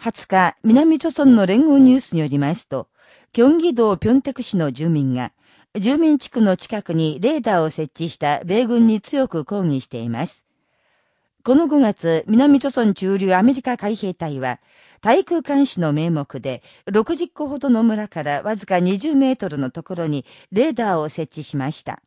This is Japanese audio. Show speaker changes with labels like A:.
A: 20日、南朝村の連合ニュースによりますと、京畿道ピョンテク市の住民が、住民地区の近くにレーダーを設置した米軍に強く抗議しています。この5月、南朝村中流アメリカ海兵隊は、対空監視の名目で、60個ほどの村からわずか20メートルのところにレーダーを設置しました。